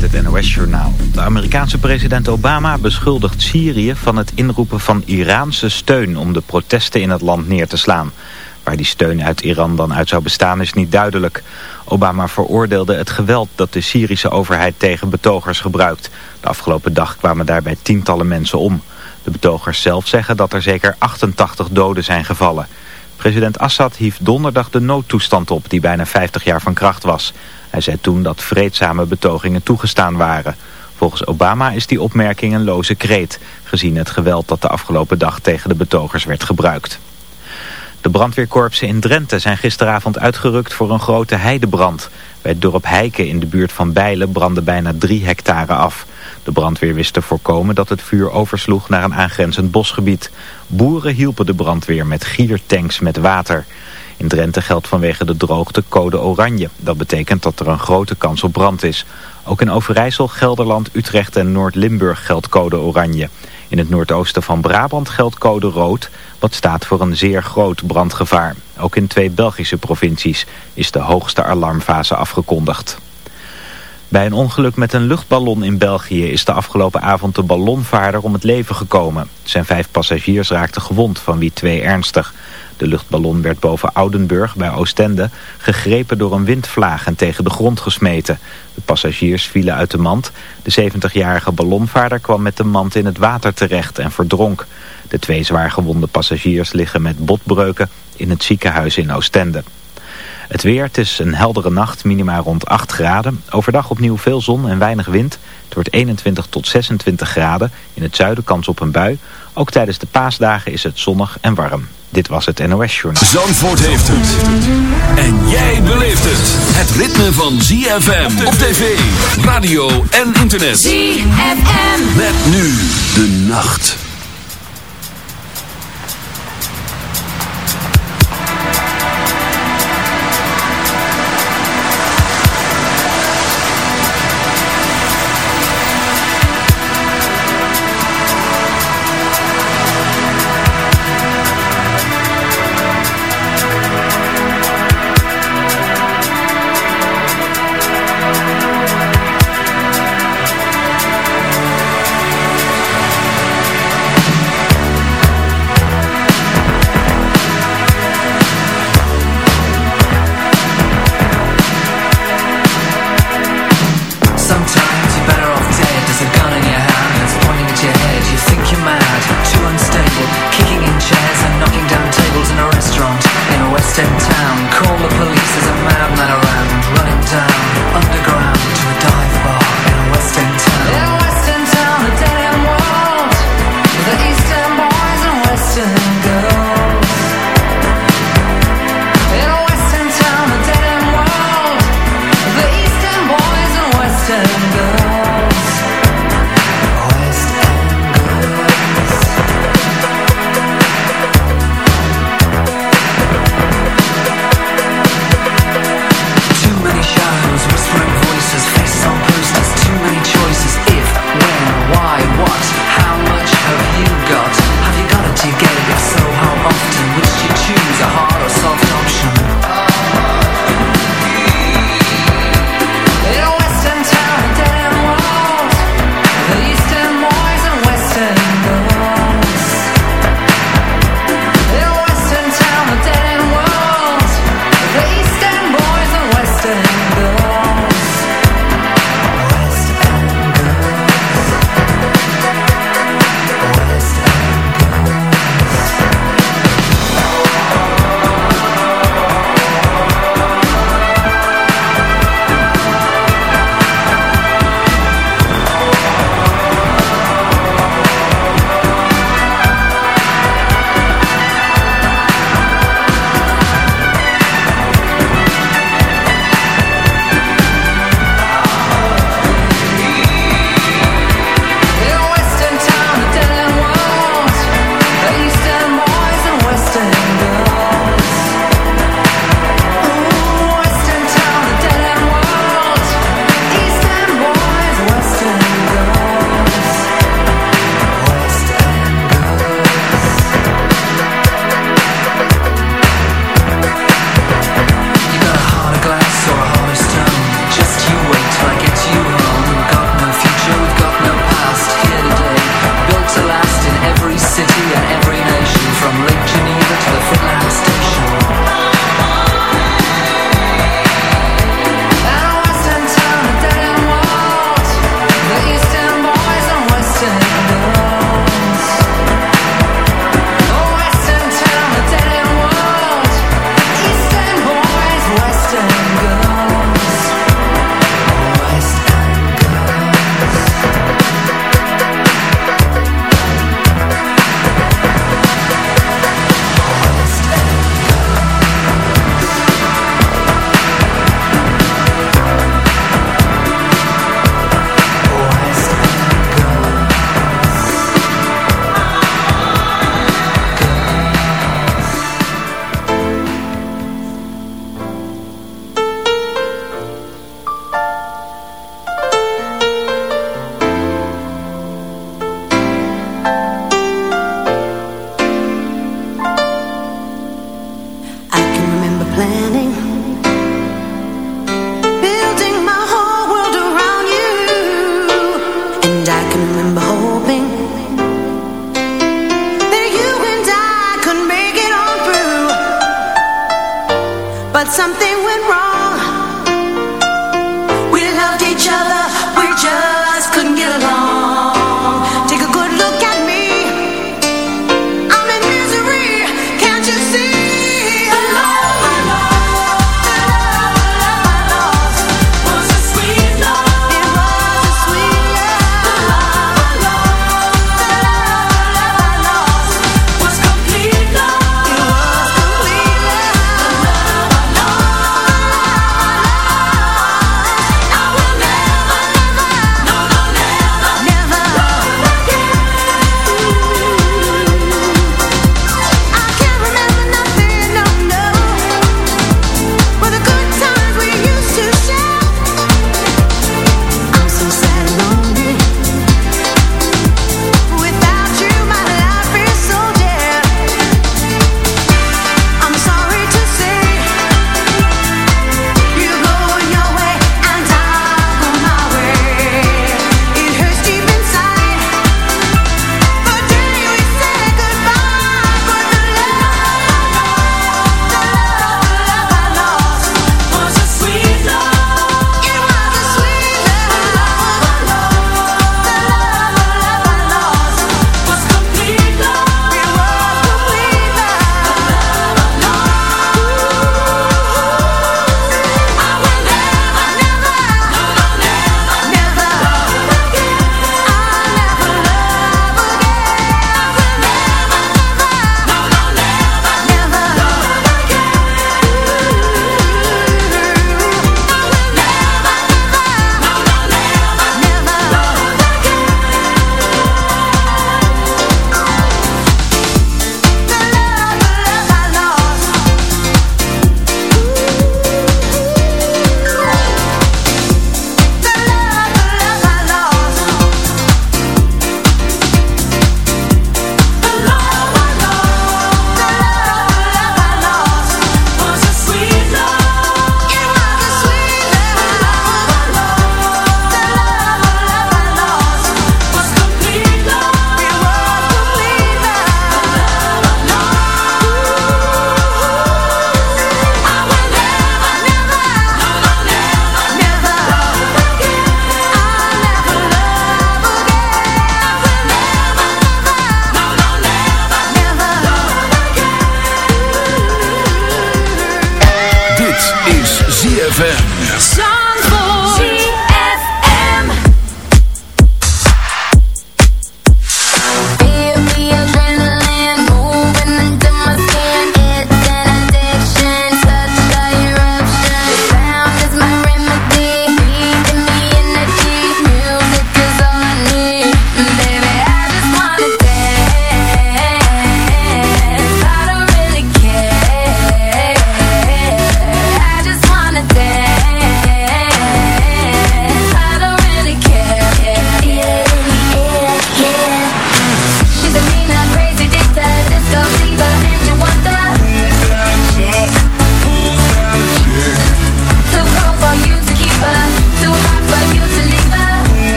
het NOS-journaal. De Amerikaanse president Obama beschuldigt Syrië van het inroepen van Iraanse steun om de protesten in het land neer te slaan. Waar die steun uit Iran dan uit zou bestaan is niet duidelijk. Obama veroordeelde het geweld dat de Syrische overheid tegen betogers gebruikt. De afgelopen dag kwamen daarbij tientallen mensen om. De betogers zelf zeggen dat er zeker 88 doden zijn gevallen. President Assad hief donderdag de noodtoestand op die bijna 50 jaar van kracht was. Hij zei toen dat vreedzame betogingen toegestaan waren. Volgens Obama is die opmerking een loze kreet, gezien het geweld dat de afgelopen dag tegen de betogers werd gebruikt. De brandweerkorpsen in Drenthe zijn gisteravond uitgerukt voor een grote heidebrand. Bij het dorp Heiken in de buurt van Bijlen brandde bijna drie hectare af. De brandweer wist te voorkomen dat het vuur oversloeg naar een aangrenzend bosgebied. Boeren hielpen de brandweer met giertanks met water. In Drenthe geldt vanwege de droogte code oranje. Dat betekent dat er een grote kans op brand is. Ook in Overijssel, Gelderland, Utrecht en Noord-Limburg geldt code oranje. In het noordoosten van Brabant geldt code rood, wat staat voor een zeer groot brandgevaar. Ook in twee Belgische provincies is de hoogste alarmfase afgekondigd. Bij een ongeluk met een luchtballon in België is de afgelopen avond de ballonvaarder om het leven gekomen. Zijn vijf passagiers raakten gewond, van wie twee ernstig. De luchtballon werd boven Oudenburg bij Oostende gegrepen door een windvlaag en tegen de grond gesmeten. De passagiers vielen uit de mand. De 70-jarige ballonvaarder kwam met de mand in het water terecht en verdronk. De twee zwaargewonde passagiers liggen met botbreuken in het ziekenhuis in Oostende. Het weer, het is een heldere nacht, minima rond 8 graden. Overdag opnieuw veel zon en weinig wind. Het wordt 21 tot 26 graden. In het zuiden kans op een bui. Ook tijdens de paasdagen is het zonnig en warm. Dit was het NOS Journaal. Zandvoort heeft het. En jij beleeft het. Het ritme van ZFM op tv, radio en internet. ZFM. Met nu de nacht.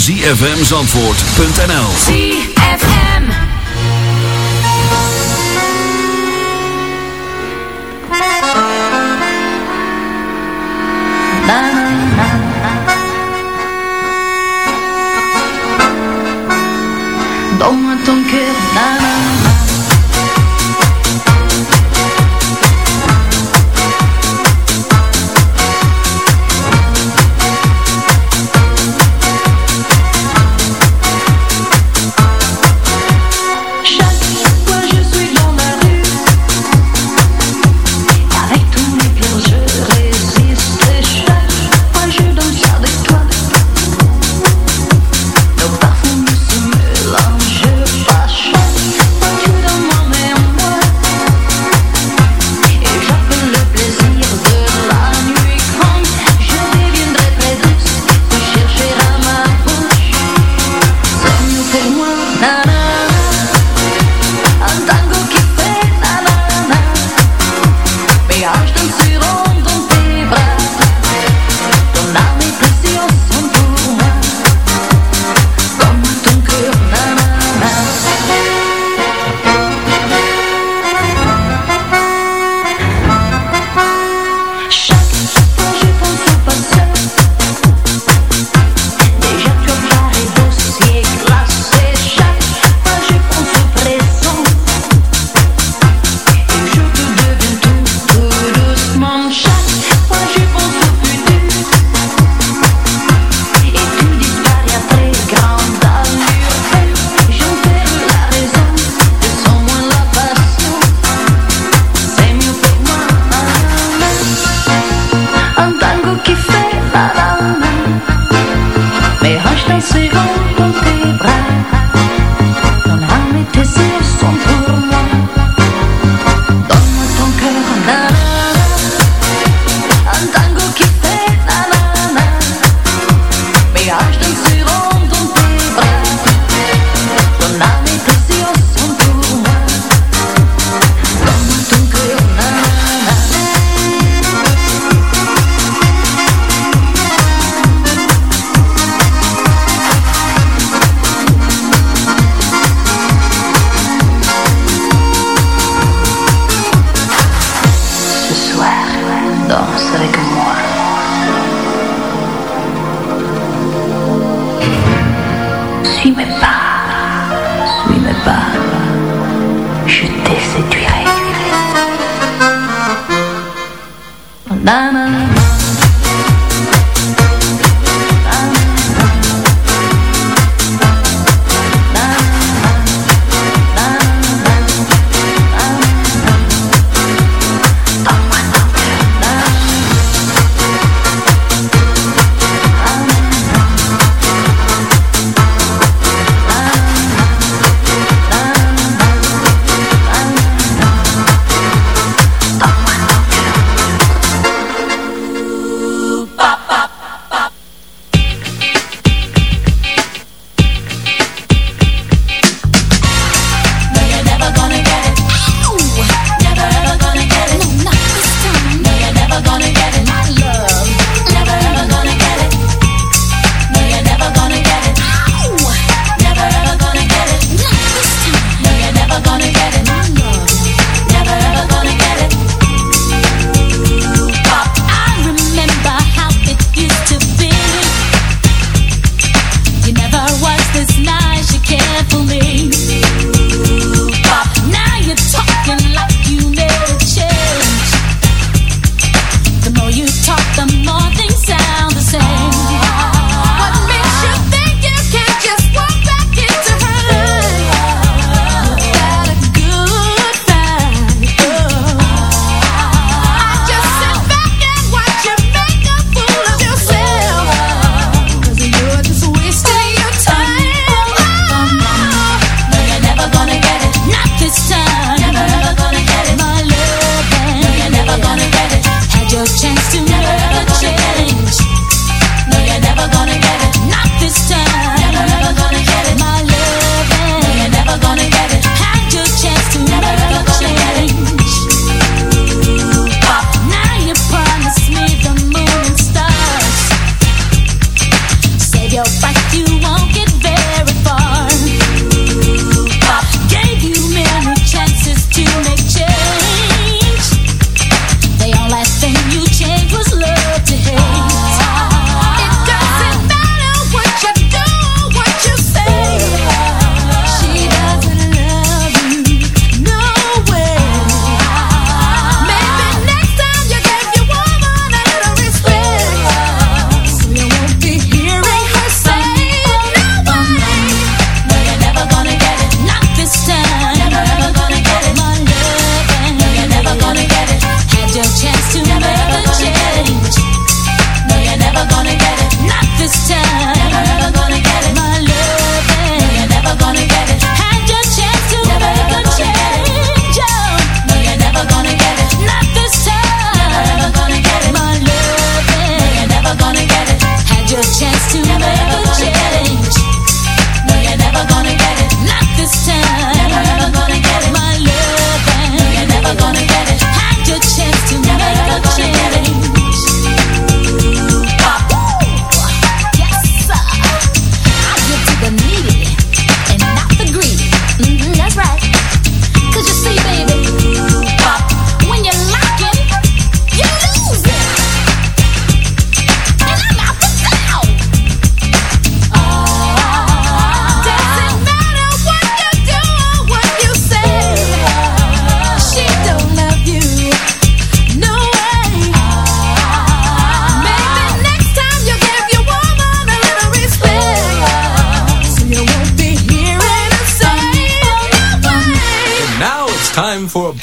www.zfmzandvoort.nl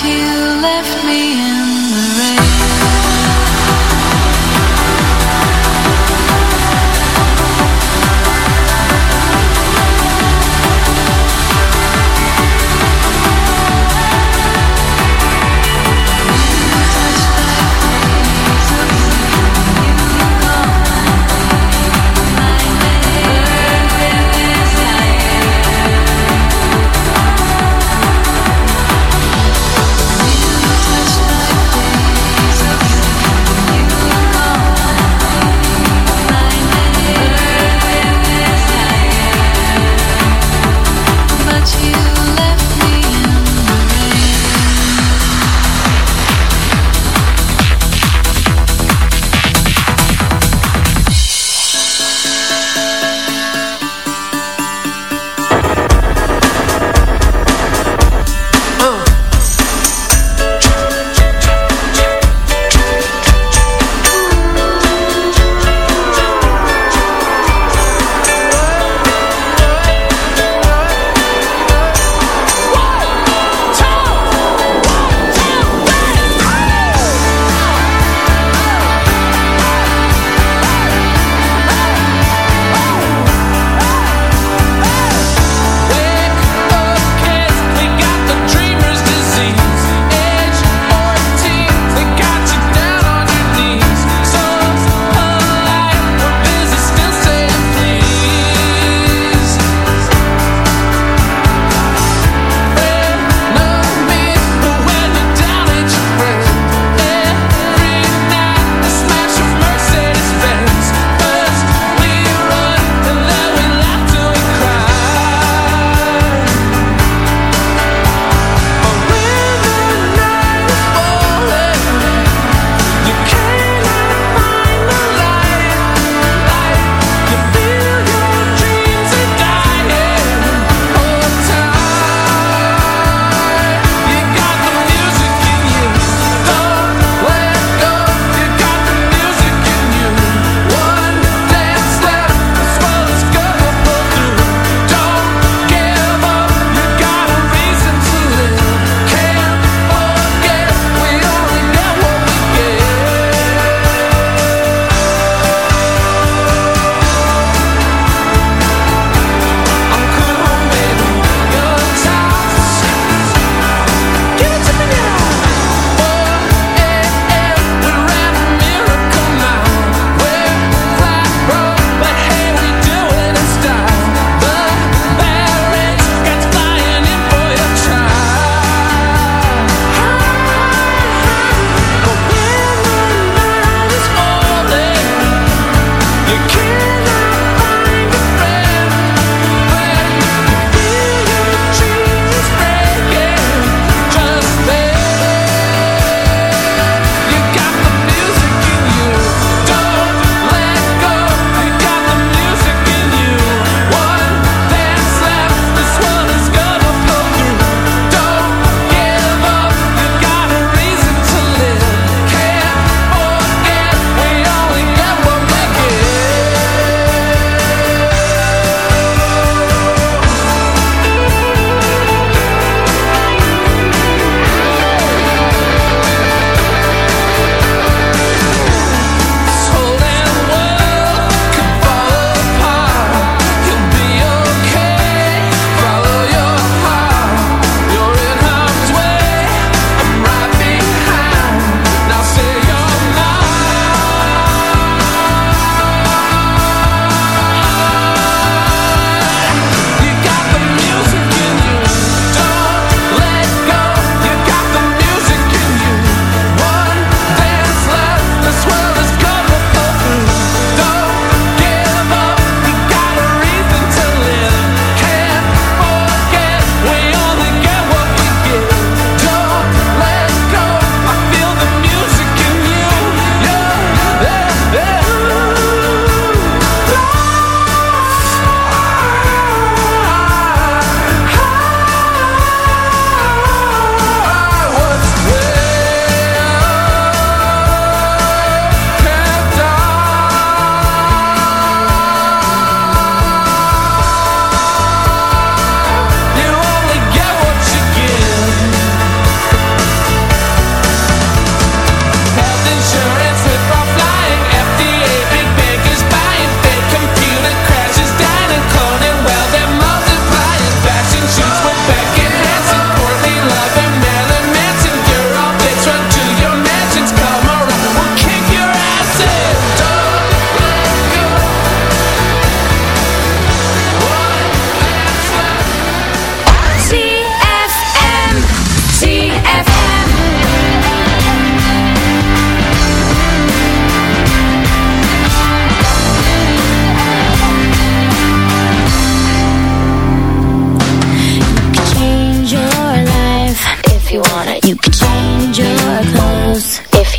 you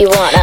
you want.